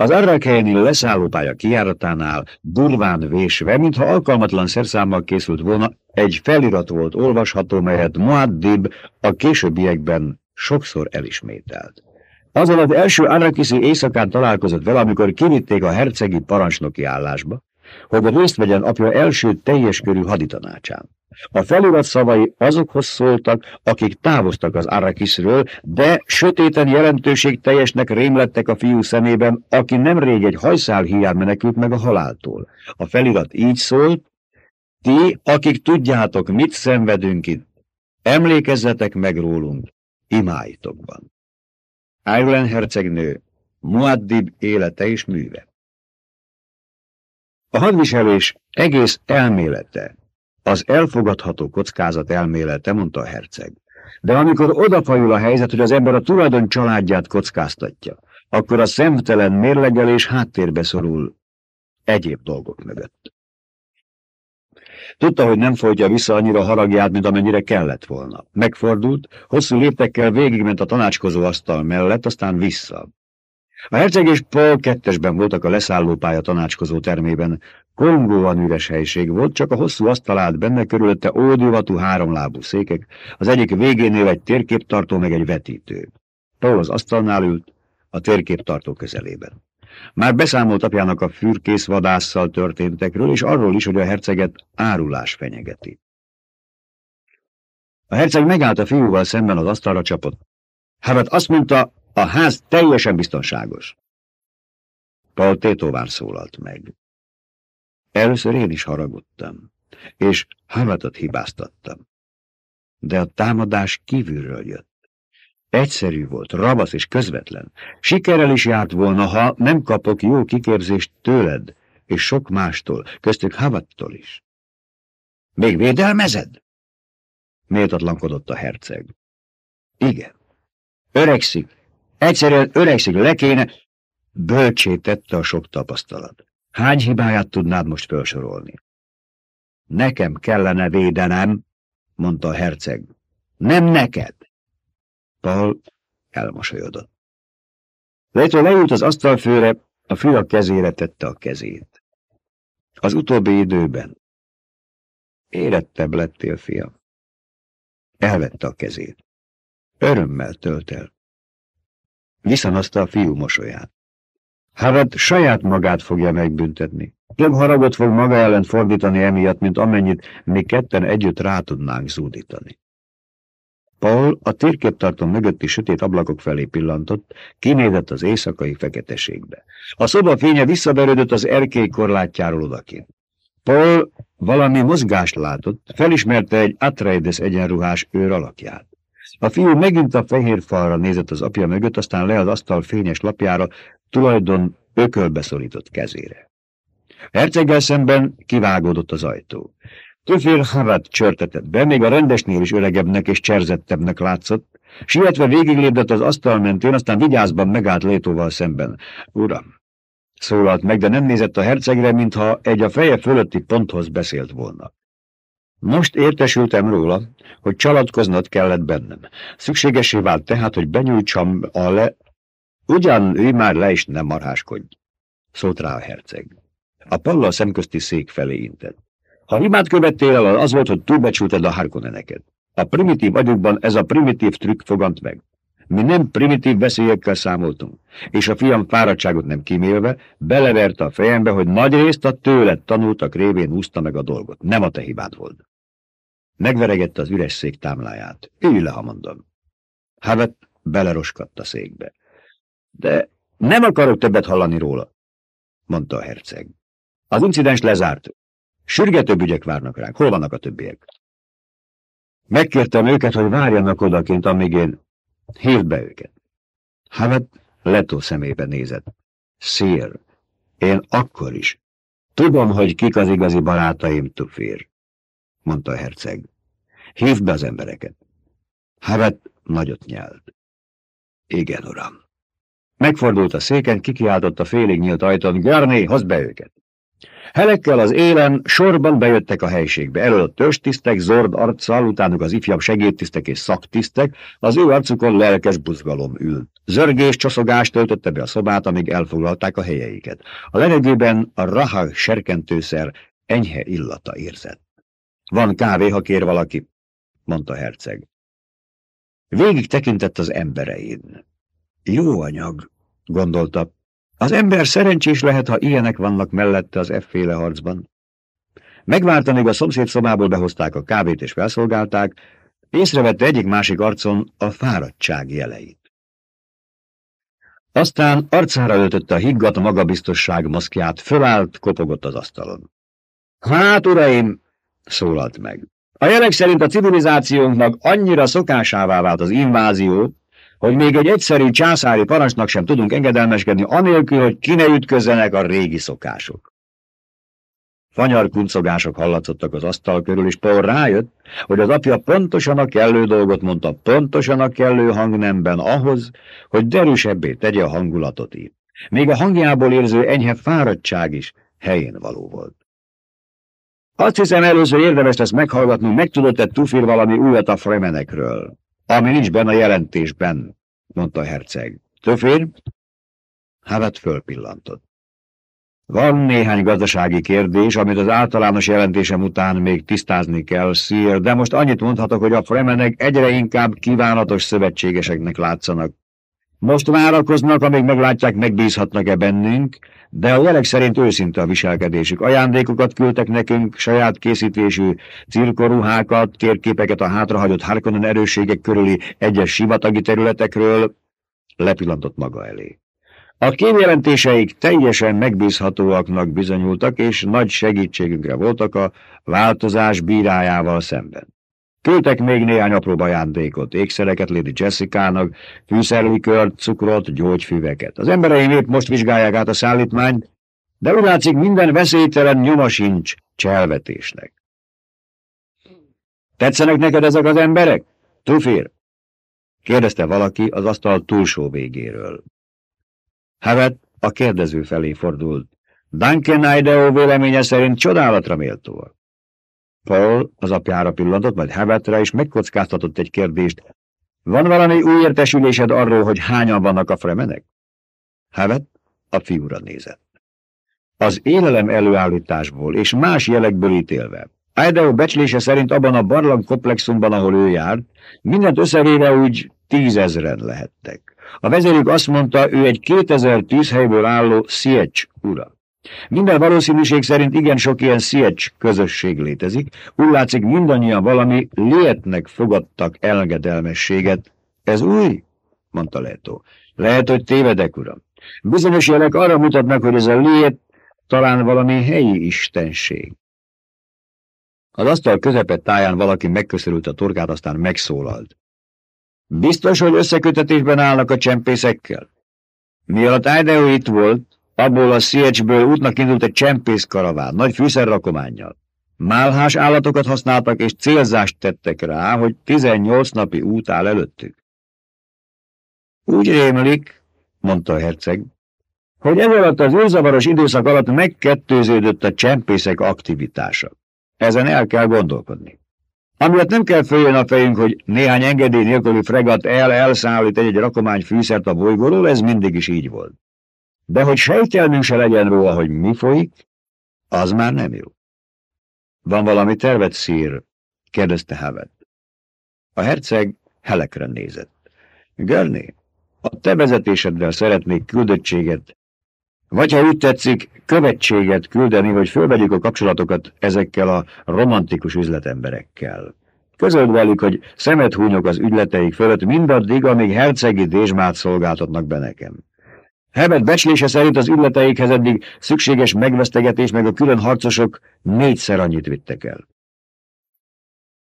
Az Arrakhelyi leszállópálya kijáratánál durván vésve, mintha alkalmatlan szerszámmal készült volna, egy felirat volt olvasható, melyet Muaddib a későbbiekben sokszor elismételt. Azon az első Arrakiszi éjszakán találkozott vele, amikor kivitték a hercegi parancsnoki állásba, hogy részt vegyen apja első teljes körű haditanácsán. A felirat szavai azokhoz szóltak, akik távoztak az Arrakisről, de sötéten jelentőség teljesnek rémlettek a fiú szemében, aki nemrég egy hajszál hiány menekült meg a haláltól. A felirat így szólt, ti, akik tudjátok, mit szenvedünk itt, emlékezzetek meg rólunk, imáitokban. Ireland hercegnő, Muaddib élete és műve. A hadviselés egész elmélete, az elfogadható kockázat elmélete, mondta a herceg. De amikor odafajul a helyzet, hogy az ember a tulajdon családját kockáztatja, akkor a szemtelen mérlegelés háttérbe szorul egyéb dolgok mögött. Tudta, hogy nem folytja vissza annyira haragját, mint amennyire kellett volna. Megfordult, hosszú léptekkel végigment a tanácskozó asztal mellett, aztán vissza. A herceg és Paul kettesben voltak a leszállópálya tanácskozó termében. Kongóan üres helység volt, csak a hosszú asztalát benne körülötte ódivatú háromlábú székek, az egyik végénél egy térképtartó meg egy vetítő. Paul az asztalnál ült, a térképtartó közelében. Már beszámolt apjának a fürkész vadásszal történtekről, és arról is, hogy a herceget árulás fenyegeti. A herceg megállt a fiúval szemben az asztalra csapott. Hát azt mondta, a ház teljesen biztonságos. Paul tétován szólalt meg. Először én is haragudtam, és Havatot hibáztattam. De a támadás kívülről jött. Egyszerű volt, ravasz és közvetlen. Sikerrel is járt volna, ha nem kapok jó kiképzést tőled, és sok mástól, köztük Havattól is. Még védelmezed? Méltatlankodott a herceg. Igen. Öregszik, Egyszerűen öregszik, le kéne... Bölcsé tette a sok tapasztalat. Hány hibáját tudnád most felsorolni? Nekem kellene védenem, mondta a herceg. Nem neked. Paul elmosolyodott. Leto leült az asztalfőre, a fia kezére tette a kezét. Az utóbbi időben érettebb lettél, fiam. Elvette a kezét. Örömmel tölt el. Viszonozta a fiú mosolyát. Harad saját magát fogja megbüntetni. Több haragot fog maga ellen fordítani emiatt, mint amennyit mi ketten együtt rá tudnánk zúdítani. Paul a térképtartó mögötti sötét ablakok felé pillantott, kinézett az éjszakai feketeségbe. A szoba fénye visszaverődött az erkély korlátjáról odakint. Paul valami mozgást látott, felismerte egy Atreides egyenruhás őr alakját. A fiú megint a fehér falra nézett az apja mögött, aztán le az asztal fényes lapjára, tulajdon ökölbe kezére. Herceggel szemben kivágódott az ajtó. Többfél havat csörtetett be, még a rendesnél is öregebbnek és cserzettebbnek látszott. Sietve végiglépdett az asztal mentén, aztán vigyázban megállt Létóval szemben. Uram, szólalt meg, de nem nézett a hercegre, mintha egy a feje fölötti ponthoz beszélt volna. Most értesültem róla, hogy csalatkoznod kellett bennem. Szükségesé vált tehát, hogy benyújtsam a le... Ugyan ő már le is nem marháskodj, szólt rá a herceg. A palla a szemközti szék felé intett. Ha hibát követtél el, az volt, hogy túlbecsülted a harkoneneket. A primitív agyukban ez a primitív trükk fogant meg. Mi nem primitív veszélyekkel számoltunk, és a fiam fáradtságot nem kímélve, beleverte a fejembe, hogy nagy részt a tőled tanultak révén úszta meg a dolgot. Nem a te hibád volt. Megveregette az üres szék támláját. Ülj le, ha mondom. Havet beleroskadt a székbe. De nem akarok többet hallani róla, mondta a herceg. Az incidens lezárt. Sürgetőbb ügyek várnak ránk. Hol vannak a többiek? Megkértem őket, hogy várjanak odakint, amíg én... Hívd be őket. Havet Leto szemébe nézett. Szér, én akkor is. Tudom, hogy kik az igazi barátaim, Tufir mondta a herceg. Hívd be az embereket. Havet nagyot nyelt. Igen, uram. Megfordult a széken, kikiáltott a félig nyílt ajtón, Garné, hozd be őket! Helekkel az élen sorban bejöttek a helységbe. Elől a törstisztek, zord arccal, utánuk az ifjabb segédtisztek és szaktisztek, az ő arcukon lelkes buzgalom ült. Zörgés, csoszogás töltötte be a szobát, amíg elfoglalták a helyeiket. A levegőben a raha serkentőszer enyhe illata érzett. Van kávé, ha kér valaki, mondta herceg. Végig tekintett az emberein. Jó anyag, gondolta. Az ember szerencsés lehet, ha ilyenek vannak mellette az efféle harcban. Megvárta, még a szomszéd szobából behozták a kávét és felszolgálták, észrevette egyik-másik arcon a fáradtság jeleit. Aztán arcára öltötte a higgadt magabiztosság maszkját, fölállt, kopogott az asztalon. Hát, uraim, szólalt meg. A jelek szerint a civilizációnknak annyira szokásává vált az invázió, hogy még egy egyszerű császári parancsnak sem tudunk engedelmeskedni, anélkül, hogy ki ne ütközzenek a régi szokások. Fanyar kuncogások hallatszottak az asztal körül, és Paul rájött, hogy az apja pontosan a kellő dolgot mondta, pontosan a kellő hangnemben ahhoz, hogy derűsebbé tegye a hangulatot itt. Még a hangjából érző enyhe fáradtság is helyén való volt. Azt hiszem először érdemes lesz meghallgatnunk, megtudott-e Tufir valami újat a fremenekről, ami nincs benne a jelentésben, mondta a herceg. Tufir? Havet fölpillantott. Van néhány gazdasági kérdés, amit az általános jelentésem után még tisztázni kell, szír, de most annyit mondhatok, hogy a fremenek egyre inkább kívánatos szövetségeseknek látszanak. Most várakoznak, amíg meglátják, megbízhatnak-e bennünk, de a jelek szerint őszinte a viselkedésük. Ajándékokat küldtek nekünk, saját készítésű cirkoruhákat, térképeket a hátrahagyott Harkonnen erősségek körüli egyes sivatagi területekről, lepillantott maga elé. A kémjelentéseik teljesen megbízhatóaknak bizonyultak, és nagy segítségünkre voltak a változás bírájával szemben. Küldtek még néhány apró ajándékot, ékszereket Lady Jessica-nak, fűszerlikört, cukrot, gyógyfüveket. Az embereim épp most vizsgálják át a szállítmányt, de úgy látszik minden veszélytelen nyoma sincs cselvetésnek. Tetszenek neked ezek az emberek? Tufir? kérdezte valaki az asztal túlsó végéről. Havet a kérdező felé fordult. Duncan Idaho véleménye szerint csodálatra méltóak. Paul az apjára pillantott, majd Hebertre is megkockáztatott egy kérdést. Van valami új értesülésed arról, hogy hányan vannak a fremenek? Hevet a fiúra nézett. Az élelem előállításból és más jelekből ítélve. Idaho becslése szerint abban a barlang komplexumban, ahol ő járt, mindent összevéve úgy tízezren lehettek. A vezérük azt mondta, ő egy 2000 tűzhelyből álló Siecs ura. Minden valószínűség szerint igen sok ilyen Siecs közösség létezik, úgy látszik mindannyian valami létnek fogadtak elgedelmességet. Ez új? mondta Leto. Lehet, hogy tévedek, uram. Bizonyos jelek arra mutatnak, hogy ez a lét talán valami helyi istenség. Az asztal közepet táján valaki megköszörült a torkát, aztán megszólalt. Biztos, hogy összekötetésben állnak a csempészekkel? Mi alatt Idaho itt volt, Abból a Sziecsből útnak indult egy csempész karaván, nagy fűszerrakományjal. Málhás állatokat használtak, és célzást tettek rá, hogy 18 napi út áll előttük. Úgy rémlik, mondta a herceg, hogy ez alatt az űrzavaros időszak alatt megkettőződött a csempészek aktivitása. Ezen el kell gondolkodni. Amiatt nem kell följön a fejünk, hogy néhány engedély nélküli fregat el-elszállít egy-egy rakomány fűszert a bolygóról, ez mindig is így volt. De hogy sejtelmünk se legyen róla, hogy mi folyik, az már nem jó. Van valami tervet, szír? kérdezte Havet. A herceg helekre nézett. Görné, a te vezetéseddel szeretnék küldöttséget, vagy ha úgy tetszik, követséget küldeni, hogy fölvegyük a kapcsolatokat ezekkel a romantikus üzletemberekkel. Közöld velük, hogy szemet húnyok az ügyleteik fölött mindaddig, amíg hercegi dézsmát szolgáltatnak be nekem. Herbert becslése szerint az ületeikhez eddig szükséges megvesztegetés meg a külön harcosok négyszer annyit vittek el.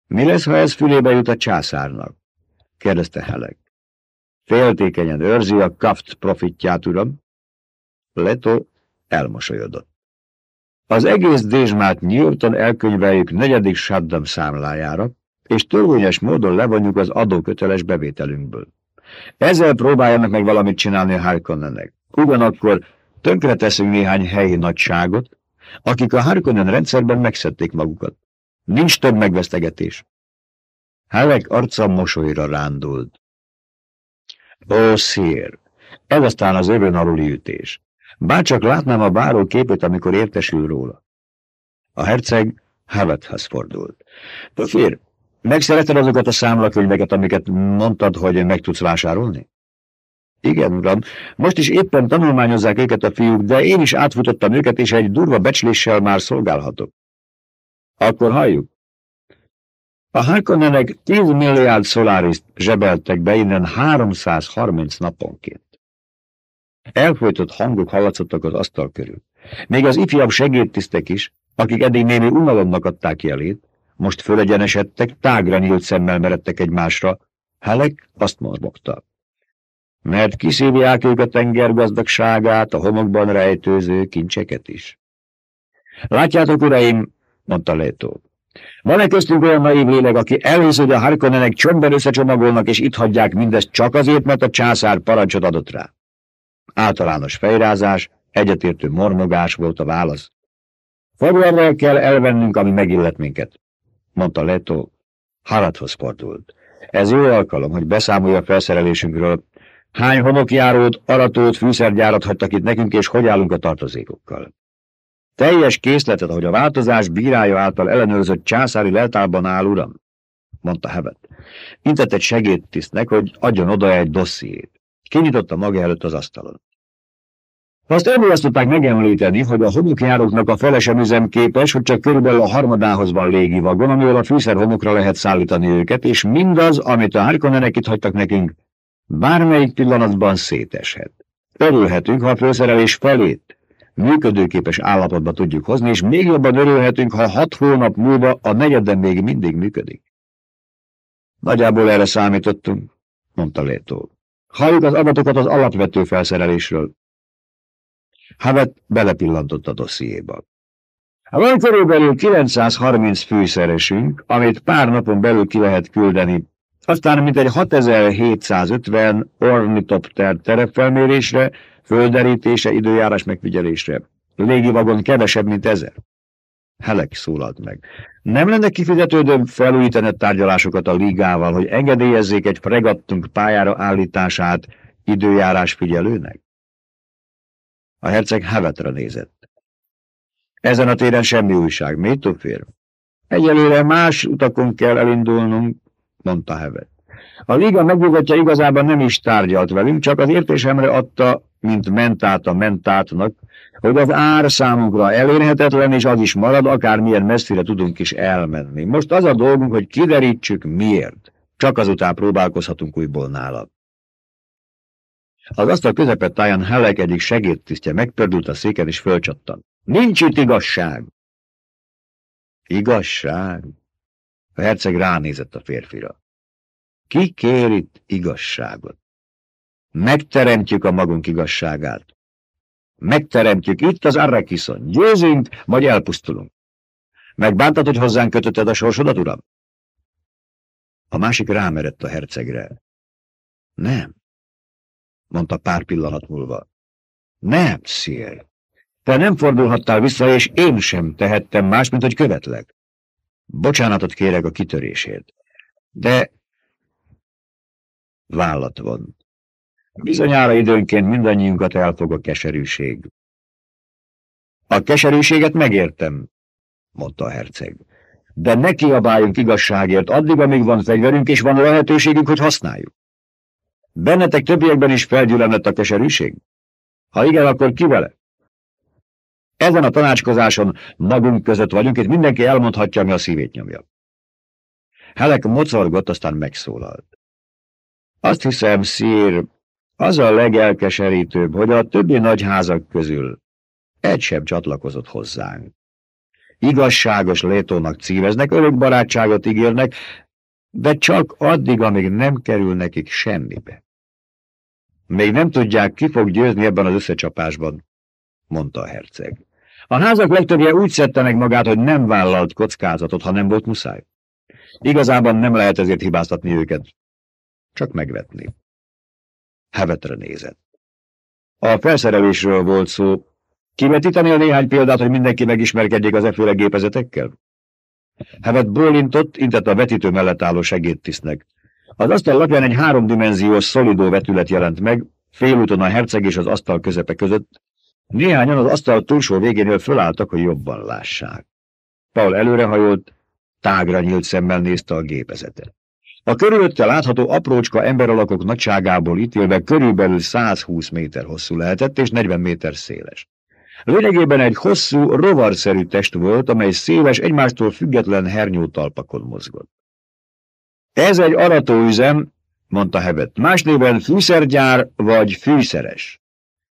Mi lesz, ha ez fülébe jut a császárnak? kérdezte Helek. Féltékenyen őrzi a kaft profitját, uram. Leto elmosolyodott. Az egész dézsmát nyíltan elkönyveljük negyedik Saddam számlájára, és törvényes módon levonjuk az adóköteles bevételünkből. Ezzel próbáljanak meg valamit csinálni a Harkonnennek. Ugyanakkor tönkreteszünk néhány helyi nagyságot, akik a Harkonnen rendszerben megszedték magukat. Nincs több megvesztegetés. Helek arca mosolyra rándult. Ó, szér, ez aztán az övön aluli ütés. Bárcsak látnám a báró képét, amikor értesül róla. A herceg Havethez fordult. Tofér, megszereted azokat a számlakönyveket, amiket mondtad, hogy meg tudsz vásárolni? Igen, uram. Most is éppen tanulmányozzák őket a fiúk, de én is átfutottam őket, és egy durva becsléssel már szolgálhatok. Akkor halljuk. A Harkonnenek 10 milliárd szoláriszt zsebeltek be innen 330 naponként. Elfolytott hangok hallatszottak az asztal körül. Még az ifjabb segédtisztek is, akik eddig némi unalomnak adták jelét, most fölegyenesedtek, tágra nyílt szemmel meredtek egymásra. Helek azt morbogta. Mert kiszívják ők a tenger gazdagságát, a homokban rejtőző kincseket is. Látjátok, uraim, mondta Létó. Van-e köztünk olyan naív lélek, aki elhisz, hogy a Harkonnenek csömbben összecsomagolnak, és itt hagyják mindezt csak azért, mert a császár parancsot adott rá? Általános fejrázás, egyetértő mormogás volt a válasz. Fegyverrel kell elvennünk, ami megillet minket, mondta Leto. Haradhoz fordult. Ez jó alkalom, hogy beszámolja felszerelésünkről. Hány homokjárót, aratót, fűszergyárat hagytak itt nekünk, és hogy állunk a tartozékokkal. Teljes készletet, ahogy a változás bírája által ellenőrzött császári leltárban áll, uram, mondta Hevet. Intett egy segédtisztnek, hogy adjon oda egy dossziét. Kinyitotta maga előtt az asztalon. Azt tudták megemlíteni, hogy a homokjáróknak a fele sem üzemképes, hogy csak körülbelül a harmadához van légivagon, amivel a fűszer homokra lehet szállítani őket, és mindaz, amit a Harkonnenek itt hagytak nekünk, bármelyik pillanatban széteshet. Örülhetünk, ha a főszerelés felét működőképes állapotba tudjuk hozni, és még jobban örülhetünk, ha hat hónap múlva a negyeden még mindig működik. Nagyjából erre számítottunk, mondta Létó. Halljuk az adatokat az alapvető felszerelésről. Havet belepillantott a dossziéba. Van körülbelül 930 fűszeresünk, amit pár napon belül ki lehet küldeni. Aztán mintegy 6750 ornitopter terepfelmérésre, földerítése, időjárás megfigyelésre. Légivagon kevesebb, mint ezer. Helek szólalt meg. Nem lenne kifizetődőbb felújítani tárgyalásokat a ligával, hogy engedélyezzék egy fregattunk pályára állítását időjárás figyelőnek? A herceg Havetra nézett. Ezen a téren semmi újság, mi fér? Egyelőre más utakon kell elindulnunk, mondta Hevet. A liga megnyugatja igazában nem is tárgyalt velünk, csak az értésemre adta, mint mentát a mentátnak, hogy az ár számunkra elérhetetlen, és az is marad, akármilyen messzire tudunk is elmenni. Most az a dolgunk, hogy kiderítsük miért. Csak azután próbálkozhatunk újból nála. Az asztal közepet táján Helek egyik segédtisztje megpördült a széken és fölcsattan. Nincs itt igazság! Igazság? A herceg ránézett a férfira. Ki kér itt igazságot? Megteremtjük a magunk igazságát. Megteremtjük itt az Arrakiszon. Győzünk, vagy elpusztulunk. Megbántad, hogy hozzánk kötötted a sorsodat, uram? A másik rámerett a hercegre. Nem mondta pár pillanat múlva. Nem, szél. Te nem fordulhattál vissza, és én sem tehettem más, mint hogy követlek. Bocsánatot kérek a kitörésért. De... Vállat von. Bizonyára időnként mindannyiunkat elfog a keserűség. A keserűséget megértem, mondta a herceg. De ne kiabáljunk igazságért addig, amíg van fegyverünk, és van lehetőségünk, hogy használjuk. Bennetek többiekben is felgyülemlett a keserűség? Ha igen, akkor ki vele? Ezen a tanácskozáson magunk között vagyunk, és mindenki elmondhatja, ami a szívét nyomja. Helek mocorgott, aztán megszólalt. Azt hiszem, szír, az a legelkeserítőbb, hogy a többi nagy házak közül egy sem csatlakozott hozzánk. Igazságos létónak címeznek, örök barátságot ígérnek, de csak addig, amíg nem kerül nekik semmibe. Még nem tudják, ki fog győzni ebben az összecsapásban, mondta a herceg. A házak legtöbbje úgy szedte meg magát, hogy nem vállalt kockázatot, ha nem volt muszáj. Igazában nem lehet ezért hibáztatni őket, csak megvetni. Hevetre nézett. A felszerelésről volt szó, Kivetíteni a néhány példát, hogy mindenki megismerkedjék az efféle gépezetekkel? Hevet bólintott, intett a vetítő mellett álló segédtisztnek. Az asztal lapján egy háromdimenziós, szolidó vetület jelent meg, félúton a herceg és az asztal közepe között. Néhányan az asztal túlsó végénél fölálltak, hogy jobban lássák. Paul előrehajolt, tágra nyílt szemmel nézte a gépezetet. A körülötte látható aprócska emberalakok nagyságából ítélve körülbelül 120 méter hosszú lehetett és 40 méter széles. Lényegében egy hosszú, rovarszerű test volt, amely széles, egymástól független hernyótalpakon mozgott. Ez egy aratóüzem, mondta Hebet, más néven fűszergyár vagy fűszeres.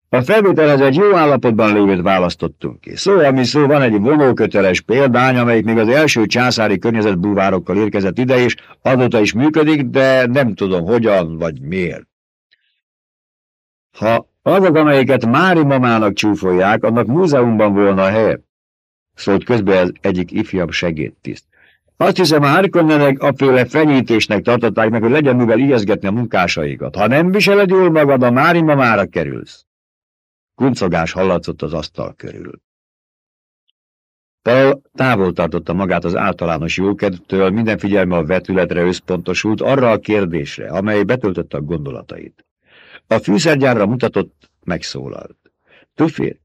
A felvételhez egy jó állapotban lévőt választottunk ki. Szó, ami szó, van egy vonóköteles példány, amelyik még az első császári környezetbúvárokkal érkezett ide, és azóta is működik, de nem tudom hogyan vagy miért. Ha azok, amelyiket Mári mamának csúfolják, annak múzeumban volna a helye. Szólt közben az egyik ifjabb segédtiszt. Azt hiszem, a Harkonnenek aféle fenyítésnek tartották meg, hogy legyen mivel ijeszgetni a munkásaikat. Ha nem viseled jól magad, a Mári mamára kerülsz. Kuncogás hallatszott az asztal körül. Paul távol tartotta magát az általános jókedvtől, minden figyelme a vetületre összpontosult, arra a kérdésre, amely betöltötte a gondolatait. A fűszergyárra mutatott, megszólalt. Tufér,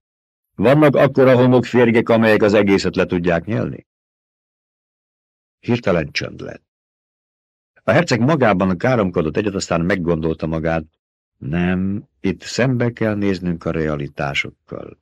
vannak akkora homokférgek, amelyek az egészet le tudják nyelni? Hirtelen csönd lett. A herceg magában káromkodott egyet, aztán meggondolta magát. Nem, itt szembe kell néznünk a realitásokkal.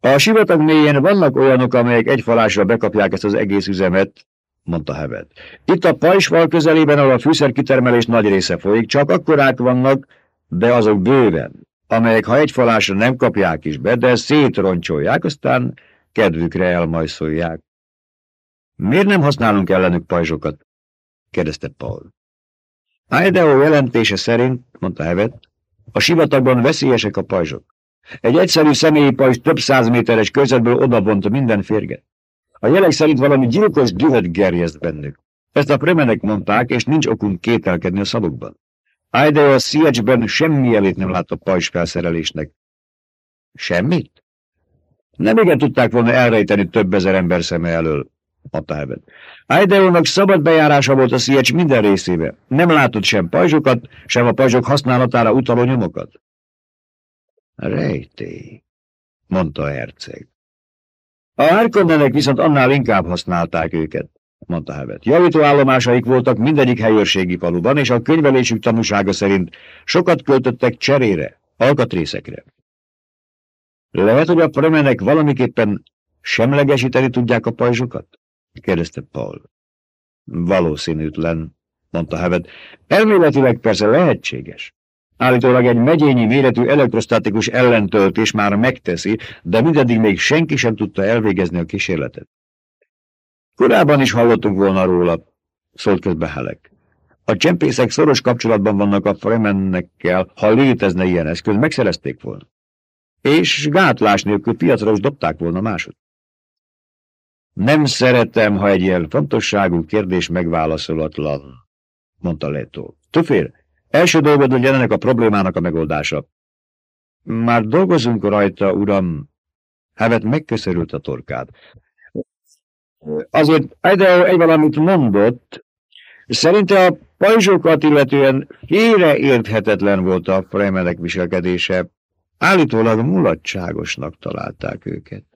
A sivatag mélyén vannak olyanok, amelyek egy falásra bekapják ezt az egész üzemet, mondta Hevet. Itt a pajsval közelében, ahol a fűszerkitermelés nagy része folyik, csak akkorák vannak, de azok bőven, amelyek ha egy falásra nem kapják is be, de szétroncsolják, aztán kedvükre elmajszolják. Miért nem használunk ellenük pajzsokat? kérdezte Paul. Idaho jelentése szerint, mondta Hevet, a sivatagban veszélyesek a pajzsok. Egy egyszerű személyi pajzs több száz méteres körzetből odavont minden férget. A jelek szerint valami gyilkos dühöt gerjeszt bennük. Ezt a premenek mondták, és nincs okunk kételkedni a szavukban. Idaho a CH-ben semmi jelét nem lát a pajzs felszerelésnek. Semmit? Nem igen tudták volna elrejteni több ezer ember szeme elől Heaven. Idaho-nak szabad bejárása volt a Sziecs minden részébe. Nem látott sem pajzsokat, sem a pajzsok használatára utaló nyomokat. Rejtély, mondta a herceg. A Harkonnenek viszont annál inkább használták őket, mondta Hevet. Javítóállomásaik voltak mindegyik helyőrségi faluban, és a könyvelésük tanúsága szerint sokat költöttek cserére, alkatrészekre. Lehet, hogy a premenek valamiképpen semlegesíteni tudják a pajzsokat? Kérdezte Paul. Valószínűtlen, mondta Hevet. Elméletileg persze lehetséges. Állítólag egy megyényi méretű elektrostatikus ellentöltés már megteszi, de mindeddig még senki sem tudta elvégezni a kísérletet. Korábban is hallottunk volna róla, szólt közbe Helek. A csempészek szoros kapcsolatban vannak a Fremennekkel, ha létezne ilyen eszköz, megszerezték volna. És gátlás nélkül piacra is dobták volna másod. Nem szeretem, ha egy ilyen fontosságú kérdés megválaszolatlan, mondta Leto. Tufér, első dolgod legyen ennek a problémának a megoldása. Már dolgozunk rajta, uram. Hevet megköszörült a torkád. Azért Idaho egy valamit mondott. Szerinte a pajzsokat illetően félreérthetetlen volt a fremelek viselkedése. Állítólag mulatságosnak találták őket.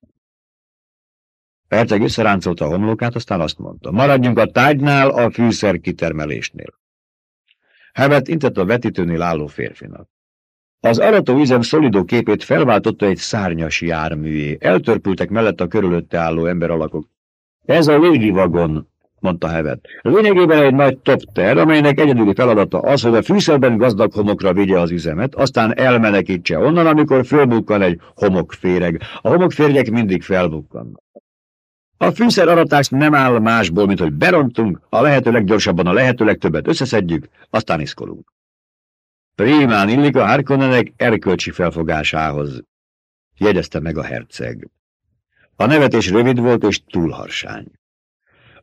Herceg összeráncolta a homlokát, aztán azt mondta, maradjunk a tárgynál, a fűszer kitermelésnél. Hevet intett a vetítőnél álló férfinak. Az arató üzem szolidó képét felváltotta egy szárnyas járműjé. Eltörpültek mellett a körülötte álló emberalakok. Ez a légivagon, mondta Hevet. Lényegében egy nagy topter, amelynek egyedüli feladata az, hogy a fűszerben gazdag homokra vigye az üzemet, aztán elmenekítse onnan, amikor fölbukkan egy homokféreg. A homokférgek mindig felbukkannak. A fűszeraratás nem áll másból, mint hogy berontunk, a lehető leggyorsabban a lehető legtöbbet összeszedjük, aztán iszkolunk. Primán illik a Harkonnenek erkölcsi felfogásához, jegyezte meg a herceg. A nevetés rövid volt és túlharsány.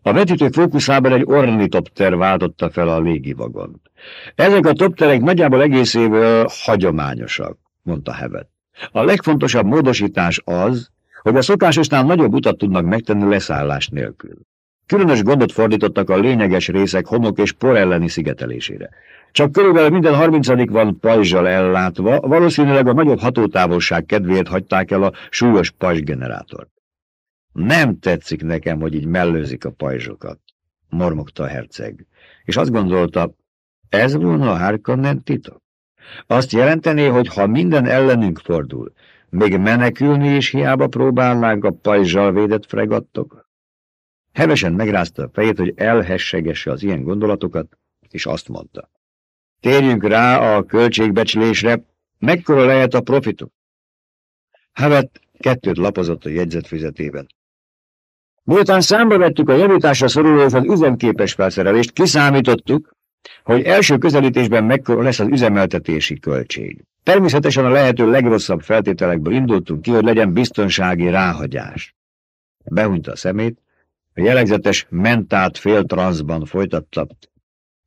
A vetítő fókuszában egy ornitopter váltotta fel a légivagont. Ezek a topterek nagyjából egészéből hagyományosak, mondta Hevet. A legfontosabb módosítás az, hogy a szokásosnál nagyobb utat tudnak megtenni leszállás nélkül. Különös gondot fordítottak a lényeges részek homok és por elleni szigetelésére. Csak körülbelül minden 30 van pajzsal ellátva, valószínűleg a nagyobb hatótávolság kedvéért hagyták el a súlyos pajzsgenerátort. Nem tetszik nekem, hogy így mellőzik a pajzsokat, mormogta a herceg, és azt gondolta, ez volna a Harkonnen titok. Azt jelentené, hogy ha minden ellenünk fordul, még menekülni is hiába próbálnánk a pajzsal védett fregattok. Hevesen megrázta a fejét, hogy elhessegesse az ilyen gondolatokat, és azt mondta. Térjünk rá a költségbecslésre, mekkora lehet a profituk? Hevet kettőt lapozott a jegyzetfüzetében. Miután számba vettük a javításra szoruló és az üzemképes felszerelést, kiszámítottuk, hogy első közelítésben mekkora lesz az üzemeltetési költség. Természetesen a lehető legrosszabb feltételekből indultunk ki, hogy legyen biztonsági ráhagyás. Behúnyta a szemét, a jellegzetes mentát féltranszban folytatta.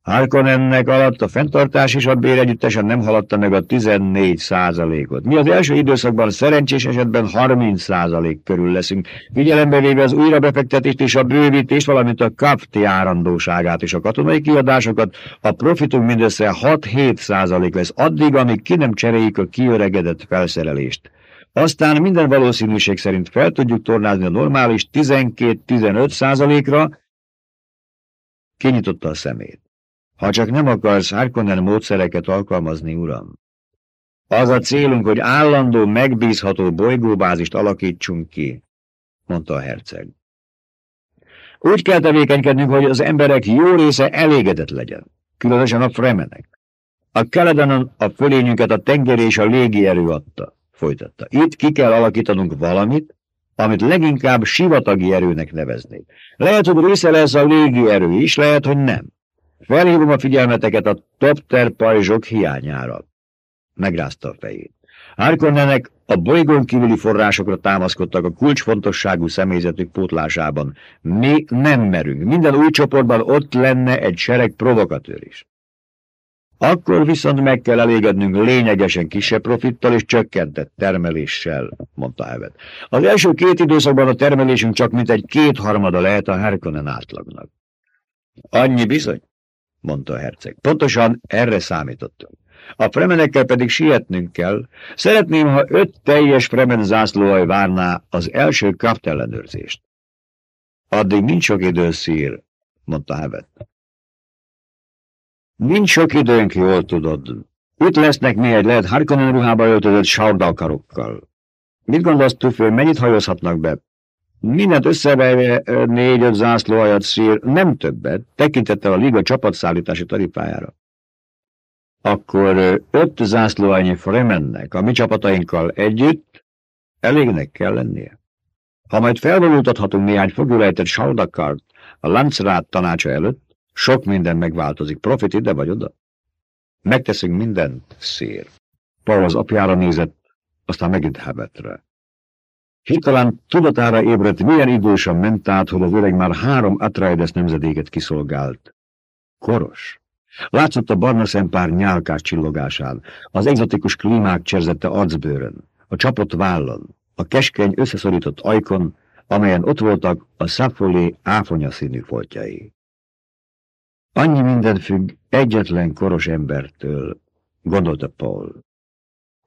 Harkonnennek alatt a fenntartás és a bér együttesen nem haladta meg a 14 százalékot. Mi az első időszakban szerencsés esetben 30 százalék körül leszünk, figyelembe véve az újrabefektetést és a bővítést, valamint a kapti árandóságát és a katonai kiadásokat, a profitunk mindössze 6-7 százalék lesz, addig, amíg ki nem cseréljük a kiöregedett felszerelést. Aztán minden valószínűség szerint fel tudjuk tornázni a normális 12-15 százalékra, kinyitotta a szemét. Ha csak nem akarsz Harkonnen módszereket alkalmazni, uram. Az a célunk, hogy állandó, megbízható bolygóbázist alakítsunk ki, mondta a herceg. Úgy kell tevékenykednünk, hogy az emberek jó része elégedett legyen, különösen a fremenek. A Keledenon a fölényünket a tenger és a légierő adta, folytatta. Itt ki kell alakítanunk valamit, amit leginkább sivatagi erőnek neveznék. Lehet, hogy része lesz a légierő is, lehet, hogy nem. Felhívom a figyelmeteket a topter pajzsok hiányára. Megrázta a fejét. Harkonnenek a bolygón kívüli forrásokra támaszkodtak a kulcsfontosságú személyzetük pótlásában. Mi nem merünk. Minden új csoportban ott lenne egy sereg provokatőr is. Akkor viszont meg kell elégednünk lényegesen kisebb profittal és csökkentett termeléssel, mondta Hevet. Az első két időszakban a termelésünk csak mint egy kétharmada lehet a Harkonnen átlagnak. Annyi bizony? Mondta a herceg. Pontosan erre számítottunk. A fremenekkel pedig sietnünk kell. Szeretném, ha öt teljes fremen zászlóaj várná az első kaptellenőrzést. Addig nincs sok idő, szír, mondta Hevet. Nincs sok időnk, jól tudod. Itt lesznek mi egy lehet Harkonnen ruhába öltözött saudalkarokkal. Mit gondolsz, Tüfő, mennyit hajózhatnak be? Mindent összevejve négy-öt zászlóajat szír, nem többet, tekintettel a liga csapatszállítási tarifájára. Akkor öt zászlóányi fremennek a mi csapatainkkal együtt elégnek kell lennie. Ha majd felvonultathatunk néhány fogulejtett Saudakart a Lancrát tanácsa előtt, sok minden megváltozik, profit ide vagy oda. Megteszünk mindent, szír. Paul az apjára nézett, aztán megint Hebetre. Hirtelen tudatára ébredt, milyen idősen ment át, hogy az öreg már három Atreides nemzedéket kiszolgált. Koros. Látszott a barna szempár nyálkás csillogásán, az egzotikus klímák cserzette arcbőrön, a csapott vállon, a keskeny összeszorított ajkon, amelyen ott voltak a szaffolé áfonya színű foltjai. Annyi minden függ egyetlen koros embertől, gondolta Paul.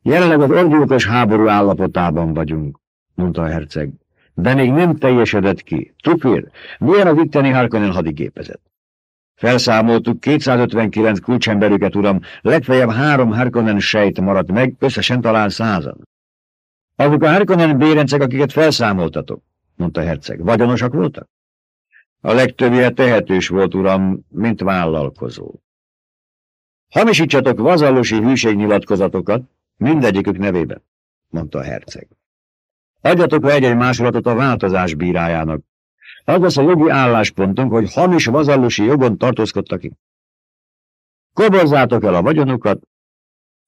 Jelenleg az orgyókos háború állapotában vagyunk, mondta a herceg. De még nem teljesedett ki. Tupir, milyen az itteni Harkonnen hadigépezet? Felszámoltuk 259 kulcsemberüket, uram, legfeljebb három Harkonnen sejt maradt meg, összesen talán százan. Azok a Harkonnen bérencek, akiket felszámoltatok, mondta herceg, vagyonosak voltak? A legtöbbje tehetős volt, uram, mint vállalkozó. Hamisítsatok vazallosi hűségnyilatkozatokat, mindegyikük nevében, mondta a herceg. Adjatok le egy-egy másolatot a változás bírájának. Az lesz a jogi álláspontunk, hogy hamis vazallusi jogon tartózkodtak ki. Koborzátok el a vagyonukat,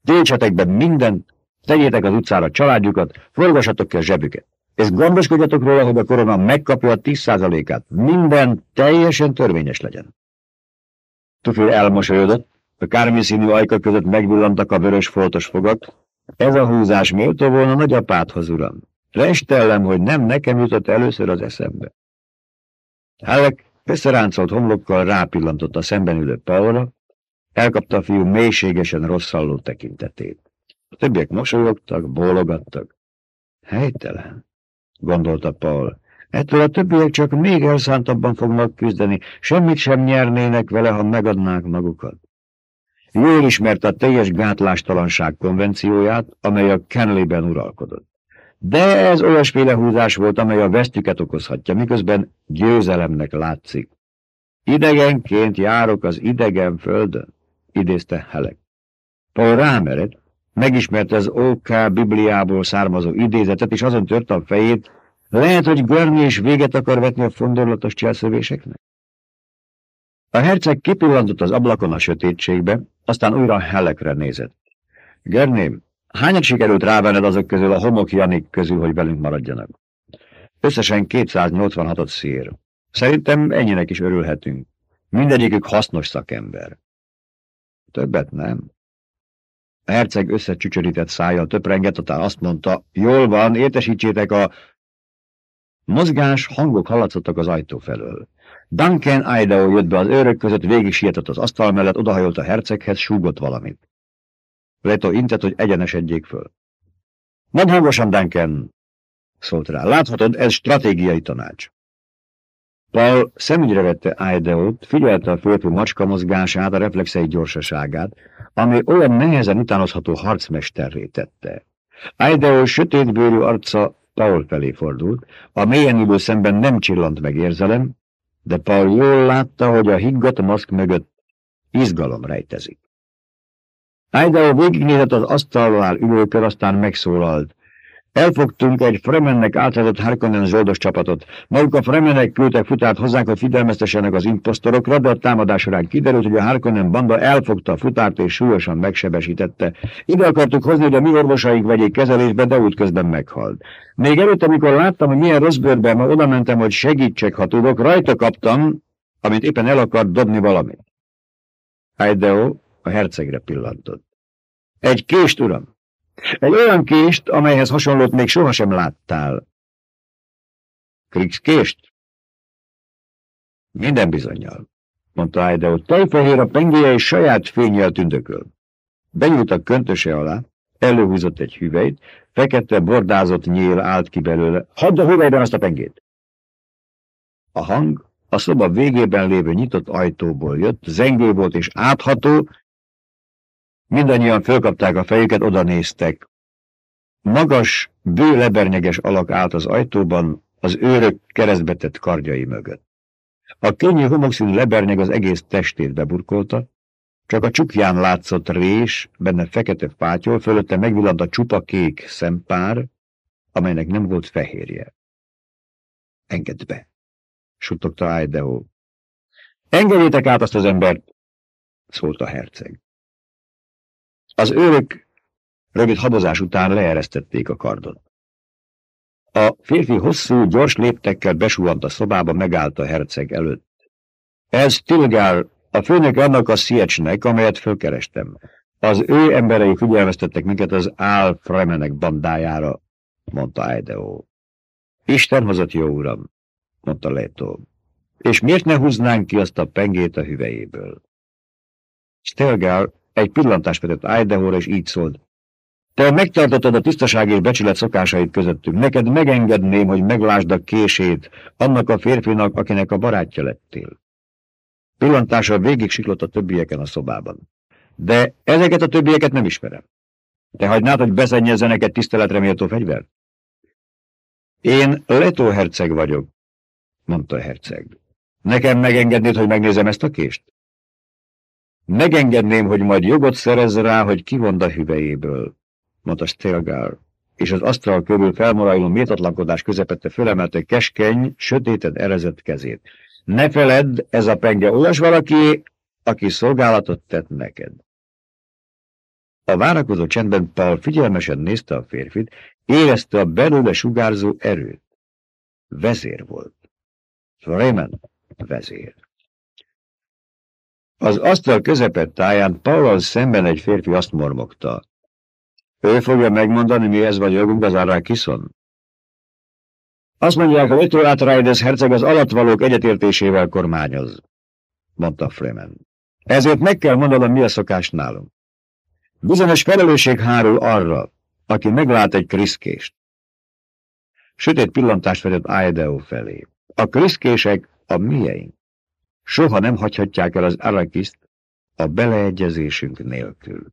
tiltsatok be mindent, tegyétek az utcára családjukat, forgassatok ki a zsebüket. És gondoskodjatok róla, hogy a korona megkapja a 10%-át. Minden teljesen törvényes legyen. Tufil elmosolyodott, a kármi színű ajka között megvillantak a vörös foltos fogak, Ez a húzás méltó volna nagyapádhoz, uram. Restellem, hogy nem nekem jutott először az eszembe. Halleck összeráncolt homlokkal rápillantott a szemben ülő Paulra, elkapta a fiú mélységesen rosszalló tekintetét. A többiek mosolyogtak, bólogattak. Helytelen, gondolta Paul. Ettől a többiek csak még elszántabban fognak küzdeni, semmit sem nyernének vele, ha megadnák magukat. Jól ismerte a teljes gátlástalanság konvencióját, amely a Kenleyben uralkodott. De ez olyasféle húzás volt, amely a vesztüket okozhatja, miközben győzelemnek látszik. Idegenként járok az idegen földön, idézte Helek. Paul rámered, megismerte az OK Bibliából származó idézetet, és azon tört a fejét, lehet, hogy Görni és véget akar vetni a fondorlatos cselszövéseknek? A herceg kipillantott az ablakon a sötétségbe, aztán újra Helekre nézett. Görni, hányat sikerült rávenned azok közül a homok Janik közül, hogy velünk maradjanak? Összesen 286 szír. Szerintem ennyinek is örülhetünk. Mindegyikük hasznos szakember. Többet nem. A herceg összecsücsörített szájjal töprenget, aztán azt mondta, jól van, értesítsétek a... Mozgás, hangok hallatszottak az ajtó felől. Duncan Idaho jött be az őrök között, végig sietett az asztal mellett, odahajolt a herceghez, súgott valamit. Leto intett, hogy egyenesedjék föl. Mondd hangosan, Duncan, szólt rá. Láthatod, ez stratégiai tanács. Paul szemügyre vette Idaho-t, figyelte a férfi macska mozgását, a reflexei gyorsaságát, ami olyan nehezen utánozható harcmesterré tette. Idaho sötétbőrű arca Paul felé fordult, a mélyen ülő szemben nem csillant meg érzelem, de Paul jól látta, hogy a higgadt maszk mögött izgalom rejtezik. Idaho végignézett az asztalnál ülőkör, aztán megszólalt. Elfogtunk egy Fremennek átadott Harkonnen zsoldos csapatot. Maguk a Fremennek küldtek futárt hozzánk, hogy figyelmeztessenek az imposztorokra, de a támadás során kiderült, hogy a Harkonnen banda elfogta a futárt és súlyosan megsebesítette. Ide akartuk hozni, hogy a mi orvosaik vegyék kezelésbe, de útközben meghalt. Még előtt, amikor láttam, hogy milyen rossz bőrben, ma oda mentem, hogy segítsek, ha tudok, rajta kaptam, amit éppen el akart dobni valamit. Idaho a hercegre pillantott. Egy kést, uram! Egy olyan kést, amelyhez hasonlót még sohasem láttál. Krix kést? Minden bizonyal, mondta Idaho. Tejfehér a pengéje és saját fényjel tündököl. Benyúlt a köntöse alá, előhúzott egy hüvelyt, fekete bordázott nyél állt ki belőle. Hadd a hüvelyben azt a pengét! A hang a szoba végében lévő nyitott ajtóból jött, zengő volt és átható, Mindannyian fölkapták a fejüket, oda néztek. Magas, bő lebernyeges alak állt az ajtóban, az őrök keresztbetett kardjai mögött. A könnyű homokszínű lebernyeg az egész testét beburkolta, csak a csukján látszott rés, benne fekete fátyol, fölötte megvillant a csupa kék szempár, amelynek nem volt fehérje. Engedd be, suttogta Idaho. Engedjétek át azt az embert, szólt a herceg. Az őrök rövid habozás után leeresztették a kardot. A férfi hosszú, gyors léptekkel besúvant a szobába, megállt a herceg előtt. Ez Tilgár, a főnök annak a Sziecsnek, amelyet fölkerestem. Az ő emberei figyelmeztettek minket az Ál Fremenek bandájára, mondta Idaho. Isten hozott, jó uram, mondta Leto. És miért ne húznánk ki azt a pengét a hüvejéből? Stelgár egy pillantást vetett Idaho-ra, és így szólt. Te megtartottad a tisztaság és becsület szokásait közöttünk. Neked megengedném, hogy meglásd a kését annak a férfinak, akinek a barátja lettél. Pillantása végig siklott a többieken a szobában. De ezeket a többieket nem ismerem. Te hagynád, hogy beszennyezzenek egy tiszteletre méltó fegyvert? Én Leto herceg vagyok, mondta a herceg. Nekem megengednéd, hogy megnézem ezt a kést? Megengedném, hogy majd jogot szerez rá, hogy kivond a hüvejéből, mondta Stelgár, és az asztal körül felmorajló méltatlankodás közepette fölemelte keskeny, sötéted erezett kezét. Ne feledd, ez a penge olyas valaki, aki szolgálatot tett neked. A várakozó csendben Paul figyelmesen nézte a férfit, érezte a belőle sugárzó erőt. Vezér volt. Freeman vezér. Az asztal közepet táján Paulal szemben egy férfi azt mormogta. Ő fogja megmondani, mihez vagy jogunk az Arrakiszon? Azt mondják, hogy Ötő Atreides herceg az alatvalók egyetértésével kormányoz, mondta Freeman. Ezért meg kell mondanom, mi a szokás nálunk. Bizonyos felelősség hárul arra, aki meglát egy kriszkést. Sötét pillantást vedett Aideo felé. A kriszkések a mieink. Soha nem hagyhatják el az Arrakiszt a beleegyezésünk nélkül.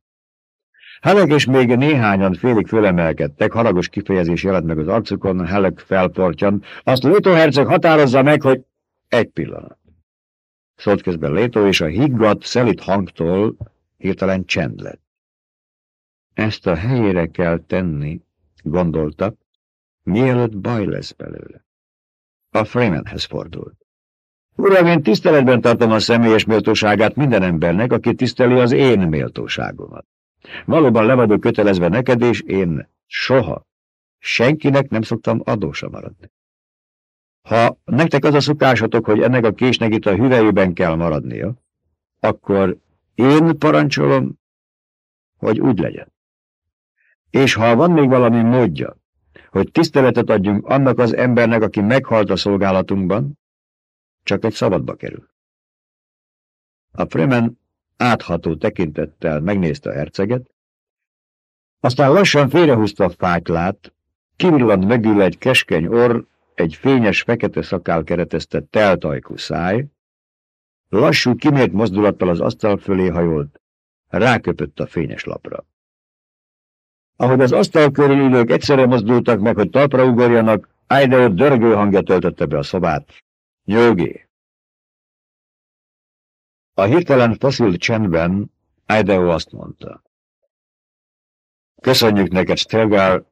Halek és még néhányan félig fölemelkedtek, haragos kifejezés jelent meg az arcukon, Halek felportyan. Azt Létó herceg határozza meg, hogy egy pillanat. Szólt közben Létó, és a higgadt, szelit hangtól hirtelen csend lett. Ezt a helyére kell tenni, gondolta, mielőtt baj lesz belőle. A Freemanhez fordult. Uram, én tiszteletben tartom a személyes méltóságát minden embernek, aki tiszteli az én méltóságomat. Valóban le vagyok kötelezve neked, és én soha senkinek nem szoktam adósa maradni. Ha nektek az a szokásatok, hogy ennek a késnek itt a hüvelyében kell maradnia, akkor én parancsolom, hogy úgy legyen. És ha van még valami módja, hogy tiszteletet adjunk annak az embernek, aki meghalt a szolgálatunkban, csak egy szabadba kerül. A Fremen átható tekintettel megnézte a herceget, aztán lassan félrehúzta a fáklát, kivillant megül egy keskeny orr, egy fényes fekete szakál keretezte teltajkú száj, lassú kimért mozdulattal az asztal fölé hajolt, ráköpött a fényes lapra. Ahogy az asztal körül egyszerre mozdultak meg, hogy talpra ugorjanak, Idaho dörgő hangja töltötte be a szobát. Nyugi! A hirtelen faszült csendben Idaho azt mondta. Köszönjük neked, Stelgár,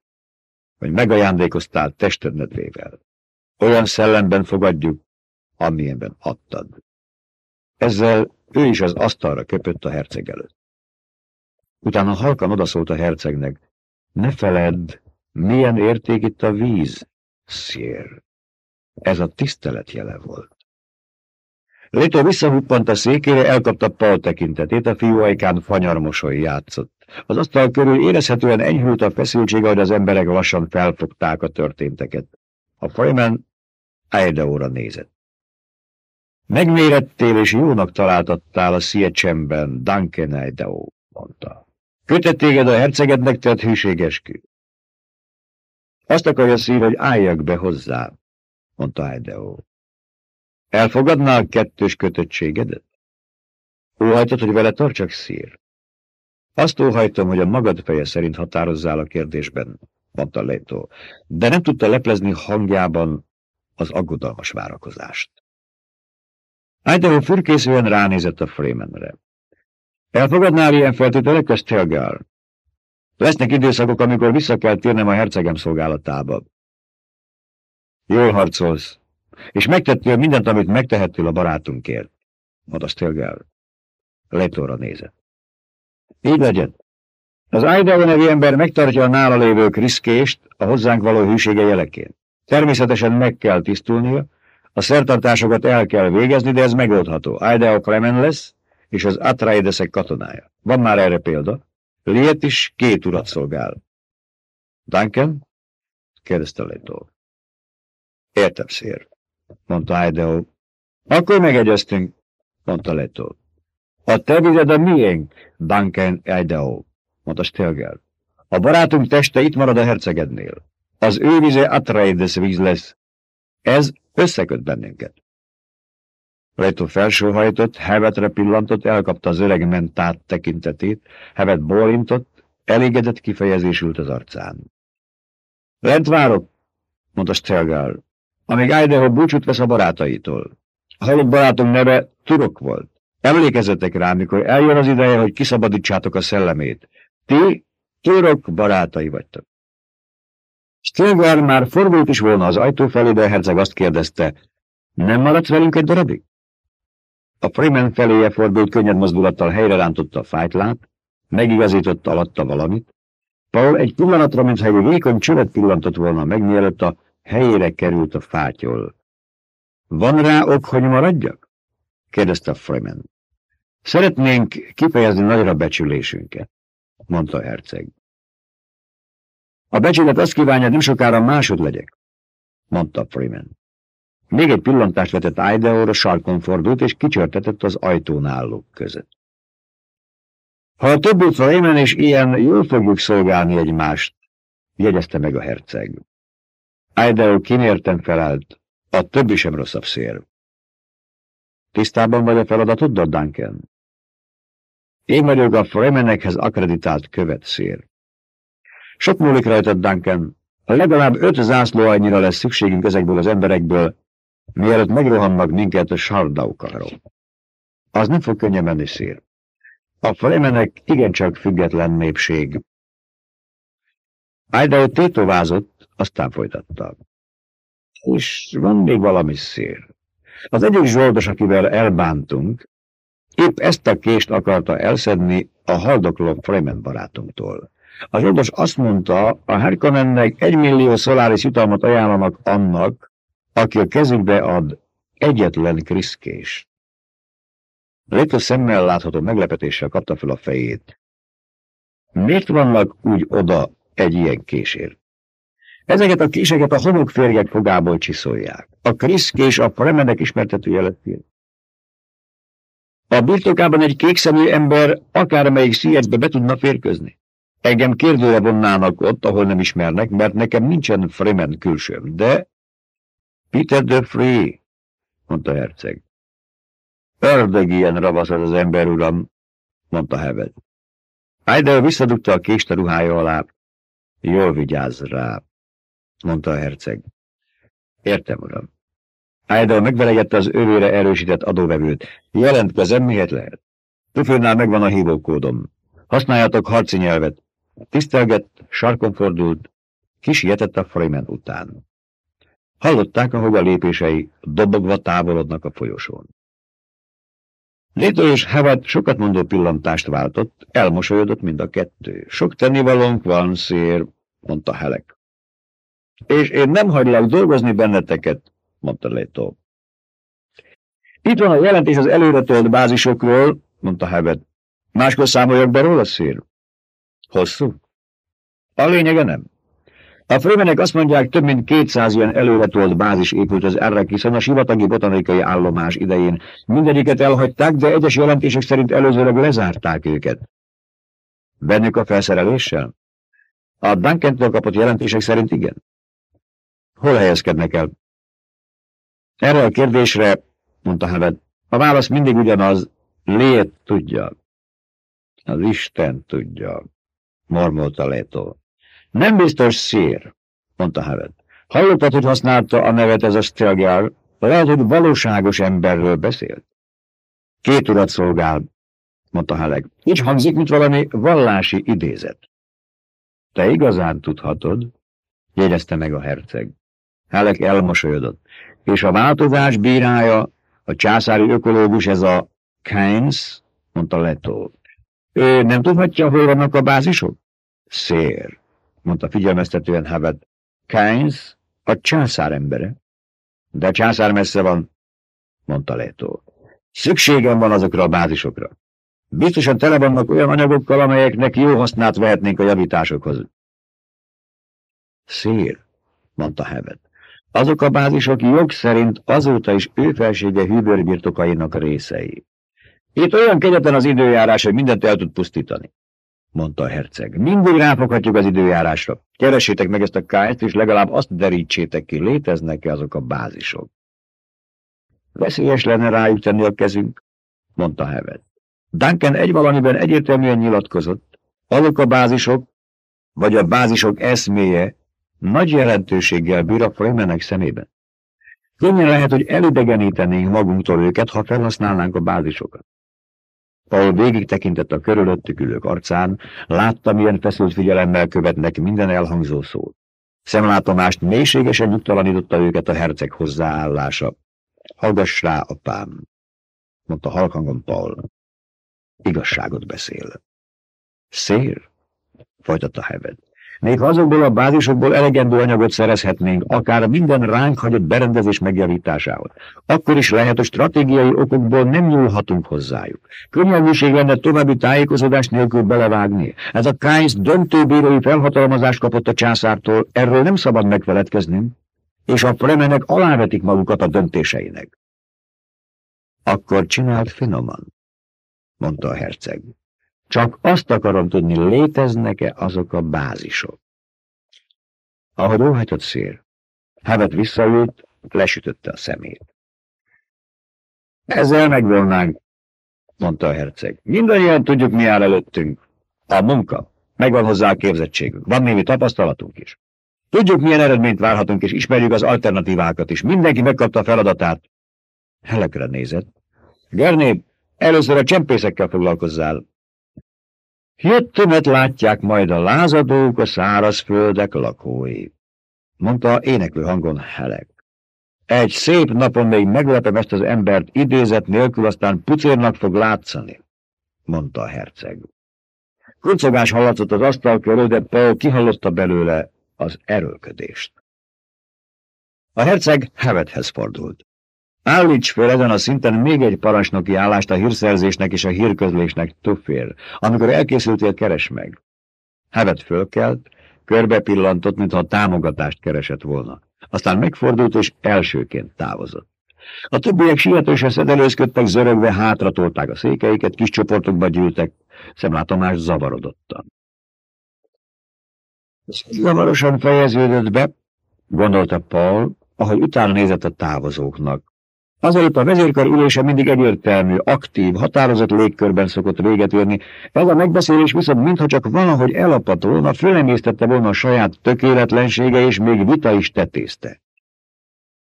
hogy megajándékoztál tested nedvével. Olyan szellemben fogadjuk, amilyenben adtad. Ezzel ő is az asztalra köpött a herceg előtt. Utána halkan odaszólt a hercegnek. Ne feledd, milyen érték itt a víz, szér. Ez a tisztelet jele volt. Létó visszahuppant a székére, elkapta Paul tekintetét, a fiú ajkán fanyarmosoly játszott. Az asztal körül érezhetően enyhült a feszültség, ahogy az emberek lassan felfogták a történteket. A folyamán Idaho-ra nézett. Megmérettél és jónak találtattál a Siechenben, Duncan Idaho, mondta. Kötett téged a hercegednek tett hűségeskü. Azt akarja szív, hogy álljak be hozzá, mondta Idaho. Elfogadnál kettős kötöttségedet? Óhajtod, hogy vele tartsak szír? Azt óhajtom, hogy a magad feje szerint határozzál a kérdésben, mondta Leto, de nem tudta leplezni hangjában az aggodalmas várakozást. Idaho fürkészően ránézett a Freemanre. Elfogadnál ilyen feltételek, Stelgár? Lesznek időszakok, amikor vissza kell térnem a hercegem szolgálatába. Jól harcolsz, és megtettél mindent, amit megtehettél a barátunkért, mondta Stelgár. Letóra nézett. Így legyen. Az Idaho nevű ember megtartja a nála lévő kriszkést a hozzánk való hűsége jeleként. Természetesen meg kell tisztulnia, a szertartásokat el kell végezni, de ez megoldható. Idaho Clement lesz, és az Atreidesek katonája. Van már erre példa. Liet is két urat szolgál. Duncan? kérdezte Leto. Értem, szér, mondta Idaho. Akkor megegyeztünk, mondta Leto. A te vized a miénk, Duncan Idaho, mondta Stelger. A barátunk teste itt marad a hercegednél. Az ő vize Atreides víz lesz. Ez összeköt bennünket. Leto felsóhajtott, Hevetre pillantott, elkapta az öreg mentát tekintetét, Hevet bólintott, elégedett kifejezés ült az arcán. Lent várok, mondta Stelgar, amíg Idaho búcsút vesz a barátaitól. A halott barátunk neve Turok volt. Emlékezzetek rá, mikor eljön az ideje, hogy kiszabadítsátok a szellemét. Ti Turok barátai vagytok. Stilgar már fordult is volna az ajtó felé, de a herceg azt kérdezte, nem maradsz velünk egy darabig? A Freeman feléje fordult könnyed mozdulattal helyre rántotta a fájtlát, megigazította alatta valamit. Paul egy pillanatra, mintha egy vékony csövet pillantott volna meg, mielőtt a helyére került a fátyol. Van rá ok, hogy maradjak? kérdezte Freeman. Szeretnénk kifejezni nagyra becsülésünket, mondta herceg. A becsület azt kívánja, nem sokára másod legyek, mondta Freeman. Még egy pillantást vetett Idaho-ra, sarkon fordult, és kicsörtetett az ajtón állók között. Ha a többi Freeman és ilyen jól fogjuk szolgálni egymást, jegyezte meg a herceg. Idaho kinérten felállt, a többi sem rosszabb szél. Tisztában vagy a feladatoddal, Duncan? Én vagyok a Freemanekhez akreditált szél. Sok múlik rajta, Duncan. Legalább öt zászló annyira lesz szükségünk ezekből az emberekből, mielőtt megrohannak minket a sardaukáról. Az nem fog könnyen menni szél. A Freemanek igencsak független népség. Idaho tétovázott, aztán folytatta. És van még valami szél. Az egyik zsoldos, akivel elbántunk, épp ezt a kést akarta elszedni a haldokló Freeman barátunktól. A zsoldos azt mondta, a Herkonennek egymillió szoláris jutalmat ajánlanak annak, aki a kezükbe ad egyetlen kriszkés. Létő szemmel látható meglepetéssel kapta fel a fejét. Miért vannak úgy oda egy ilyen késért? Ezeket a késeket a homokférgek fogából csiszolják. A kriszkés a premenek ismertető jeletén. A birtokában egy kékszemű ember akármelyik szíjegybe be tudna férközni. Engem kérdőre vonnának ott, ahol nem ismernek, mert nekem nincsen Fremen külsőm, de... Peter de Free, mondta herceg. Ördög ilyen ravasz az ember, uram, mondta Heved. Aydel visszadugta a kést a ruhája alá. Jól vigyázz rá, mondta a herceg. Értem, uram. Aydel megvelegette az övére erősített adóvevőt. Jelentkezem, miért lehet? Tüfőnál megvan a hívókódom. Használjátok harci nyelvet. Tisztelgett, sarkon fordult, kisietett a Freeman után. Hallották, ahogy a lépései dobogva távolodnak a folyosón. Létő és Hevad sokat mondó pillantást váltott, elmosolyodott mind a kettő. Sok tennivalónk van, szér, mondta Helek. És én nem hagylak dolgozni benneteket, mondta Létó. Itt van a jelentés az előretolt bázisokról, mondta Hevad. Máskor számoljak be róla, szér? Hosszú? A lényege nem. A Freemenek azt mondják, több mint 200 ilyen előretolt bázis épült az Errekiszon a sivatagi botanikai állomás idején. Mindegyiket elhagyták, de egyes jelentések szerint előzőleg lezárták őket. Bennük a felszereléssel? A Duncantől kapott jelentések szerint igen. Hol helyezkednek el? Erre a kérdésre, mondta Haved, a válasz mindig ugyanaz, Lét tudja. Az Isten tudja, mormolta Létó. Nem biztos szír, mondta Haved. Hallottad, hogy használta a nevet ez a Stelgár? Lehet, hogy valóságos emberről beszélt. Két urat szolgál, mondta Haleg. Így hangzik, mint valami vallási idézet. Te igazán tudhatod, jegyezte meg a herceg. Halek elmosolyodott, és a változás bírája, a császári ökológus, ez a Keynes, mondta Leto. Ő nem tudhatja, hol vannak a bázisok? Szér mondta figyelmeztetően Haved. Keynes a császár embere. De a császár messze van, mondta Leto. Szükségem van azokra a bázisokra. Biztosan tele vannak olyan anyagokkal, amelyeknek jó hasznát vehetnénk a javításokhoz. Szér, mondta Hevet. Azok a bázisok jog szerint azóta is ő felsége hűbőr birtokainak részei. Itt olyan kegyetlen az időjárás, hogy mindent el tud pusztítani mondta a herceg. Mindig ráfoghatjuk az időjárásra. Keressétek meg ezt a kájt, és legalább azt derítsétek ki, léteznek-e azok a bázisok. Veszélyes lenne rájuk tenni a kezünk, mondta Hevet. Duncan egy valamiben egyértelműen nyilatkozott. Azok a bázisok, vagy a bázisok eszméje nagy jelentőséggel bír a Freemenek szemében. Könnyen lehet, hogy elidegenítenénk magunktól őket, ha felhasználnánk a bázisokat. Paul végig tekintett a körülöttük ülők arcán, látta, milyen feszült figyelemmel követnek minden elhangzó szót. Szemlátomást mélységesen nyugtalanította őket a herceg hozzáállása. Hallgass rá, apám, mondta halkangon Paul. Igazságot beszél. Szér, folytatta Heved. Még azokból a bázisokból elegendő anyagot szerezhetnénk, akár minden ránk hagyott berendezés megjavításához, akkor is lehet, hogy stratégiai okokból nem nyúlhatunk hozzájuk. Könnyelműség lenne további tájékozódás nélkül belevágni. Ez a Kájsz döntőbírói felhatalmazást kapott a császártól, erről nem szabad megfeledkeznünk, és a fremenek alávetik magukat a döntéseinek. Akkor csinált finoman, mondta a herceg. Csak azt akarom tudni, léteznek-e azok a bázisok. Ahogy óhajtott szél, Hevet visszaült, lesütötte a szemét. Ezzel megvolnánk, mondta a herceg. Mindannyian tudjuk, mi áll előttünk. A munka. Megvan hozzá a képzettségünk. Van némi tapasztalatunk is. Tudjuk, milyen eredményt várhatunk, és ismerjük az alternatívákat is. Mindenki megkapta a feladatát. Helekre nézett. Gerné, először a csempészekkel foglalkozzál. Jöttömet látják majd a lázadók, a szárazföldek lakói, mondta éneklő hangon Helek. Egy szép napon még meglepem ezt az embert idézet nélkül, aztán pucérnak fog látszani, mondta a herceg. Kuncogás hallatszott az asztal körül, de Paul kihallotta belőle az erőlködést. A herceg Hevethez fordult. Állíts fel ezen a szinten még egy parancsnoki állást a hírszerzésnek és a hírközlésnek, Tuffér. Amikor elkészültél, keres meg. Hevet fölkelt, körbe pillantott, mintha támogatást keresett volna. Aztán megfordult, és elsőként távozott. A többiek sietősen szedelőzködtek, zörögve hátratolták a székeiket, kis csoportokba gyűltek, szemlátomás zavarodottan. Zavarosan fejeződött be, gondolta Paul, ahogy utána nézett a távozóknak. Azelőtt a vezérkar ülése mindig egyértelmű, aktív, határozott légkörben szokott véget érni. Ez a megbeszélés viszont mintha csak valahogy elapadt volna, fölemésztette volna a saját tökéletlensége, és még vita is tetézte.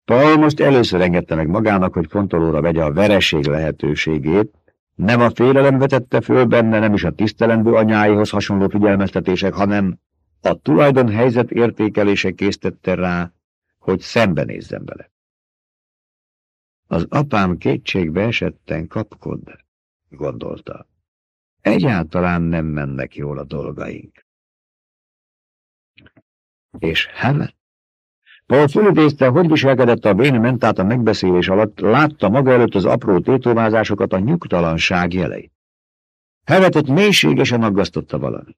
Paul most először engedte meg magának, hogy fontolóra vegye a vereség lehetőségét, nem a félelem vetette föl benne, nem is a tisztelendő anyáihoz hasonló figyelmeztetések, hanem a tulajdon helyzet értékelése késztette rá, hogy szembenézzen vele. Az apám kétségbe esetten kapkod, gondolta. Egyáltalán nem mennek jól a dolgaink. És Hemet? Paul fölidézte, hogy viselkedett a Bén mentát a megbeszélés alatt, látta maga előtt az apró tétovázásokat, a nyugtalanság jeleit. Hevetet mélységesen aggasztotta valami.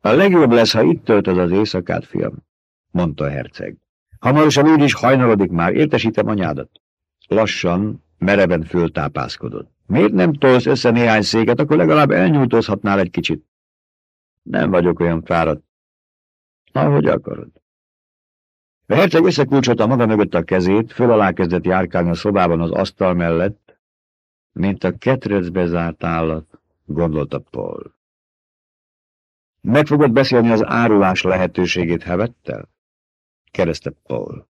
A legjobb lesz, ha itt töltöd az éjszakát, fiam, mondta a herceg. Hamarosan úgyis hajnalodik már, értesítem anyádat. Lassan, mereven föltápászkodott. Miért nem tolsz össze néhány széket, akkor legalább elnyújtózhatnál egy kicsit? Nem vagyok olyan fáradt. Ahogy akarod. A herceg összekulcsolta maga mögött a kezét, föl alá kezdett járkálni a szobában az asztal mellett, mint a ketrecbe zárt állat, gondolta Paul. Meg fogod beszélni az árulás lehetőségét Hevettel? Kereszte Paul.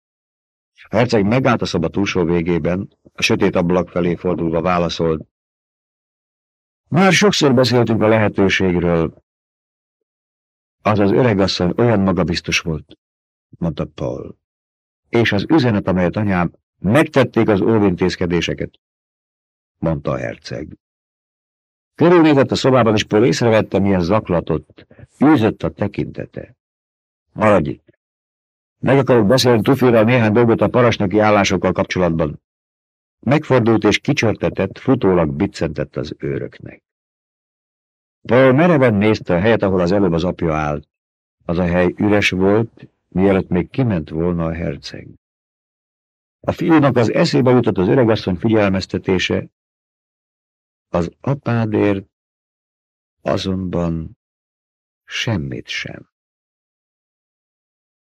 A herceg megállt a szoba túlsó végében, a sötét ablak felé fordulva válaszolt. Már sokszor beszéltünk a lehetőségről. Az az öregasszony olyan magabiztos volt, mondta Paul. És az üzenet, amelyet anyám megtették az óvintézkedéseket, mondta a herceg. Körülnézett a szobában, és Paul észrevette, milyen zaklatott, űzött a tekintete. Maradj itt. Meg akarok beszélni Tufira néhány dolgot a parasnoki állásokkal kapcsolatban. Megfordult és kicsörtetett, futólag biccentett az őröknek. Paul mereven nézte a helyet, ahol az előbb az apja állt. Az a hely üres volt, mielőtt még kiment volna a herceg. A fiúnak az eszébe jutott az öregasszony figyelmeztetése, az apádért azonban semmit sem.